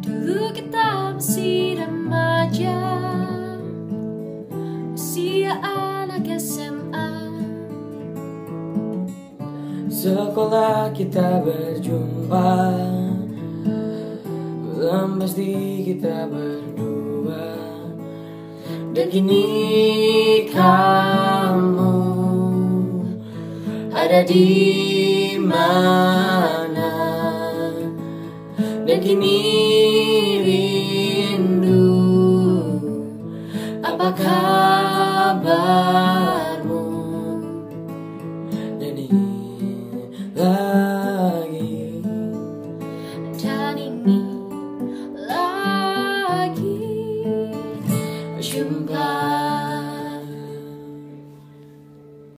Dulu kita masih remaja. Usia anak SMA Sekolah kita berjumpa Pasti kita berdua. Dan kini kamu Ada di mana? Dan kini rindu Apa kabarmu? Dan ini lagi. Dan lagi Jumpa